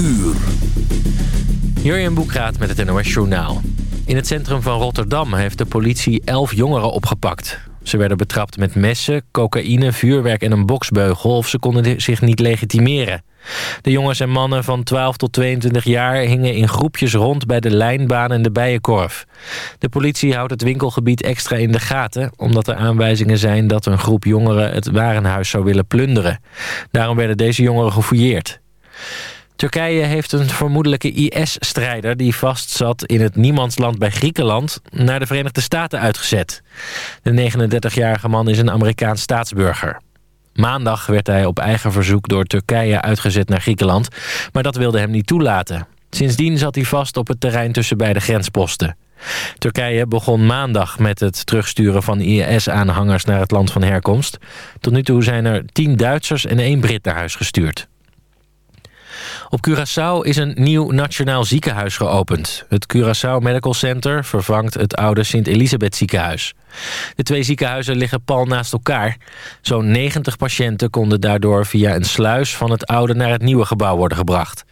uur. Jurjen Boekraat met het NOS Journaal. In het centrum van Rotterdam heeft de politie elf jongeren opgepakt. Ze werden betrapt met messen, cocaïne, vuurwerk en een boksbeugel... of ze konden zich niet legitimeren. De jongens en mannen van 12 tot 22 jaar hingen in groepjes rond... bij de lijnbaan en de bijenkorf. De politie houdt het winkelgebied extra in de gaten... omdat er aanwijzingen zijn dat een groep jongeren het warenhuis zou willen plunderen. Daarom werden deze jongeren gefouilleerd. Turkije heeft een vermoedelijke IS-strijder die vastzat in het niemandsland bij Griekenland naar de Verenigde Staten uitgezet. De 39-jarige man is een Amerikaans staatsburger. Maandag werd hij op eigen verzoek door Turkije uitgezet naar Griekenland, maar dat wilde hem niet toelaten. Sindsdien zat hij vast op het terrein tussen beide grensposten. Turkije begon maandag met het terugsturen van IS-aanhangers naar het land van herkomst. Tot nu toe zijn er tien Duitsers en één Brit naar huis gestuurd. Op Curaçao is een nieuw nationaal ziekenhuis geopend. Het Curaçao Medical Center vervangt het oude Sint-Elisabeth ziekenhuis. De twee ziekenhuizen liggen pal naast elkaar. Zo'n 90 patiënten konden daardoor via een sluis van het oude naar het nieuwe gebouw worden gebracht.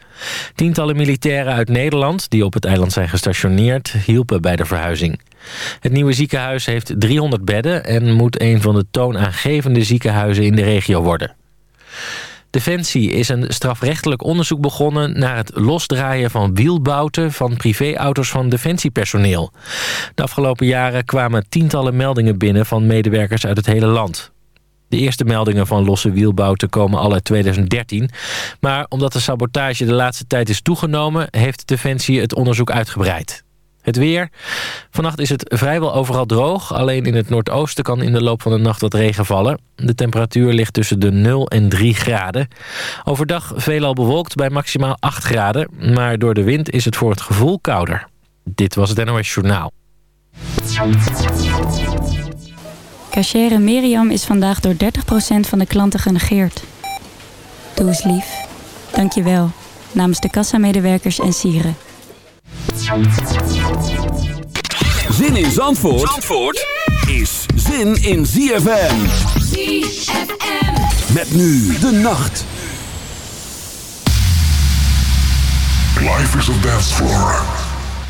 Tientallen militairen uit Nederland die op het eiland zijn gestationeerd hielpen bij de verhuizing. Het nieuwe ziekenhuis heeft 300 bedden en moet een van de toonaangevende ziekenhuizen in de regio worden. Defensie is een strafrechtelijk onderzoek begonnen... naar het losdraaien van wielbouten van privéauto's van defensiepersoneel. De afgelopen jaren kwamen tientallen meldingen binnen... van medewerkers uit het hele land. De eerste meldingen van losse wielbouten komen al uit 2013. Maar omdat de sabotage de laatste tijd is toegenomen... heeft Defensie het onderzoek uitgebreid. Het weer. Vannacht is het vrijwel overal droog. Alleen in het noordoosten kan in de loop van de nacht wat regen vallen. De temperatuur ligt tussen de 0 en 3 graden. Overdag veelal bewolkt bij maximaal 8 graden. Maar door de wind is het voor het gevoel kouder. Dit was het NOS Journaal. Cachere Miriam is vandaag door 30% van de klanten genegeerd. Doe eens lief. Dank je wel. Namens de kassamedewerkers en sieren. Zin in Zandvoort, Zandvoort is zin in ZFM. ZFM. Met nu de nacht. Life is a dance floor.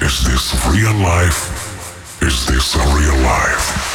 Is this real life? Is this a real life? Life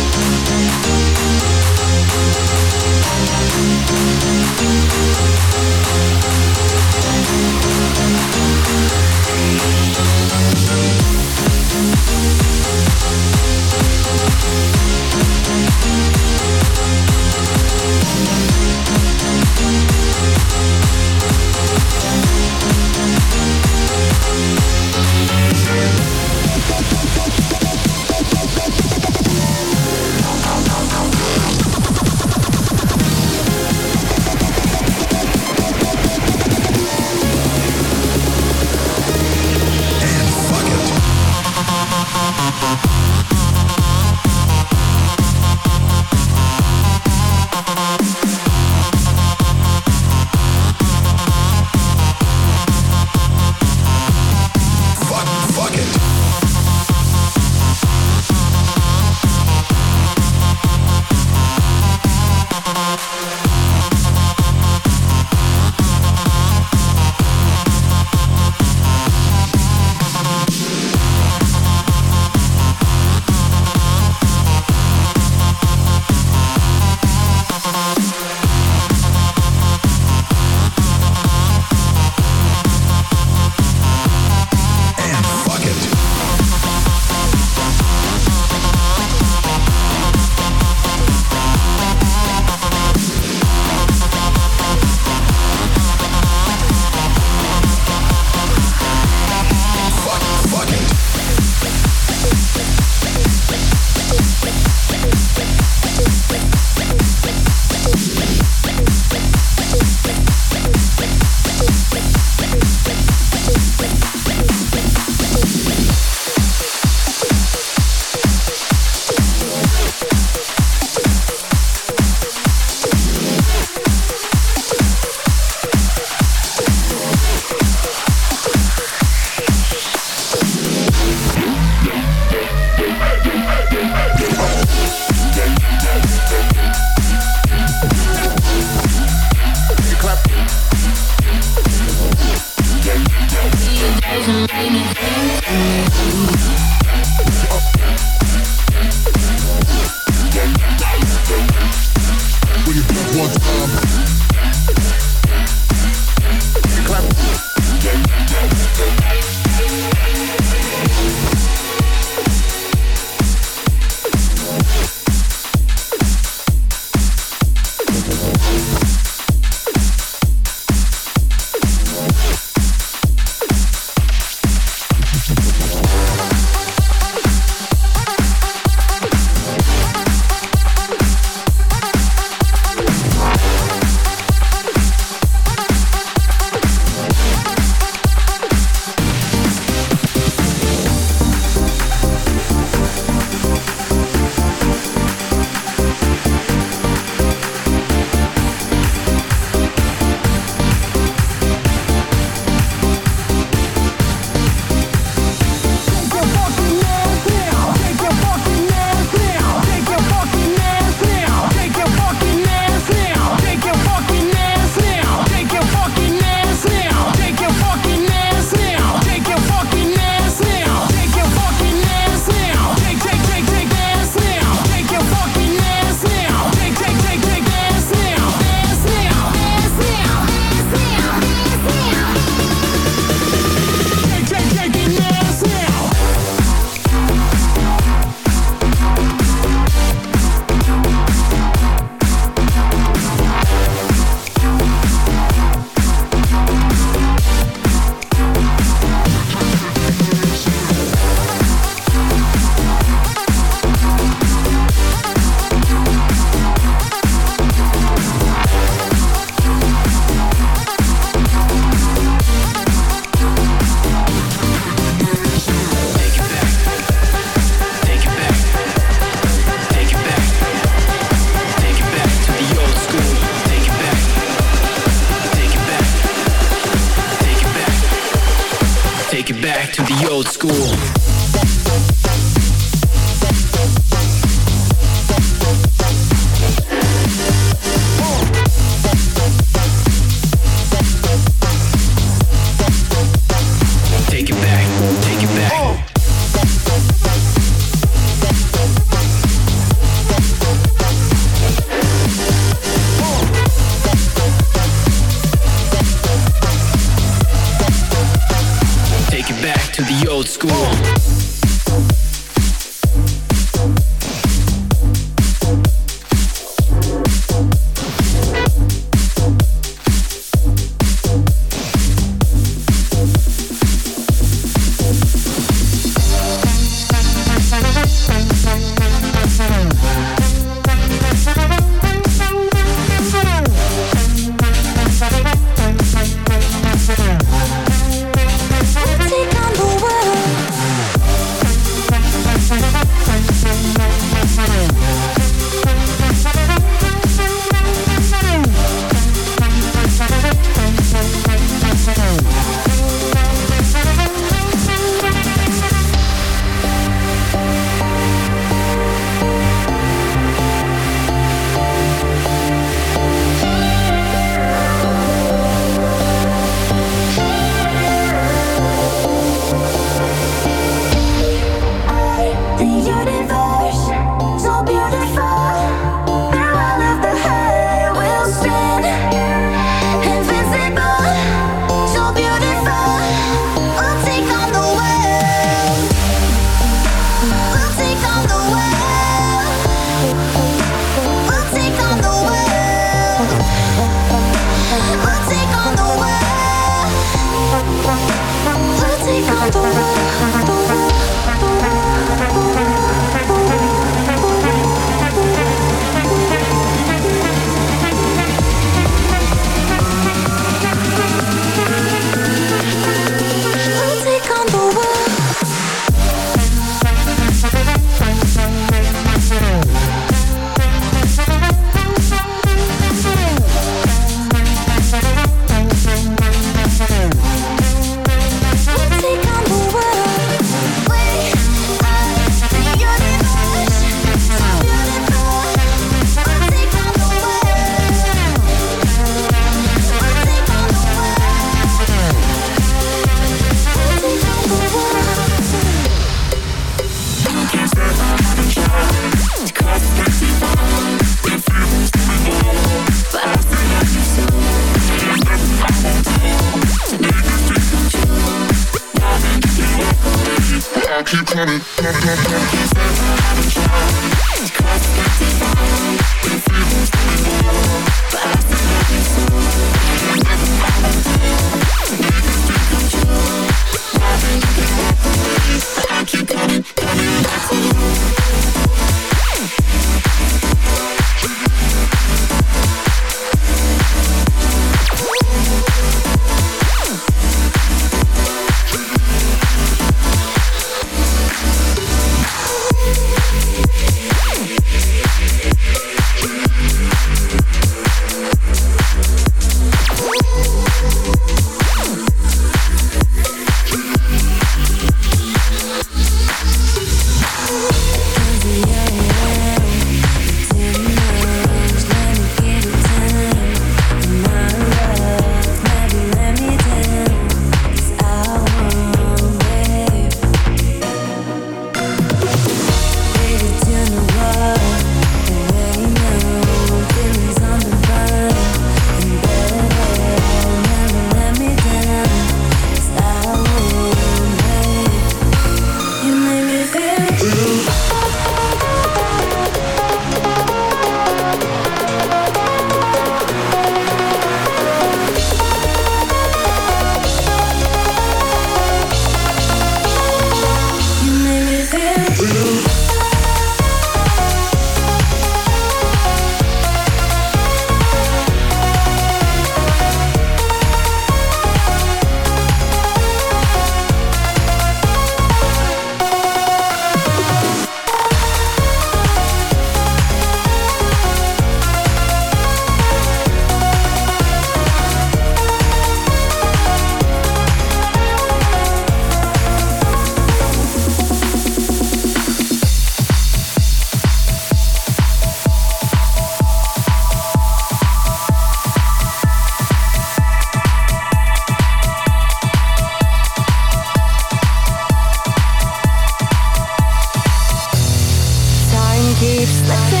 keep slipping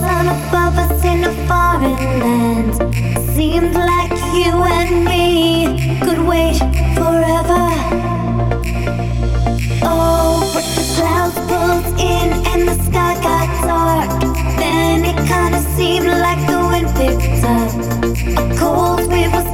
sun above us in a foreign land. Seemed like you and me could wait forever. Oh, but the clouds pulled in and the sky got dark. Then it kinda seemed like the wind picked up. A cold wind was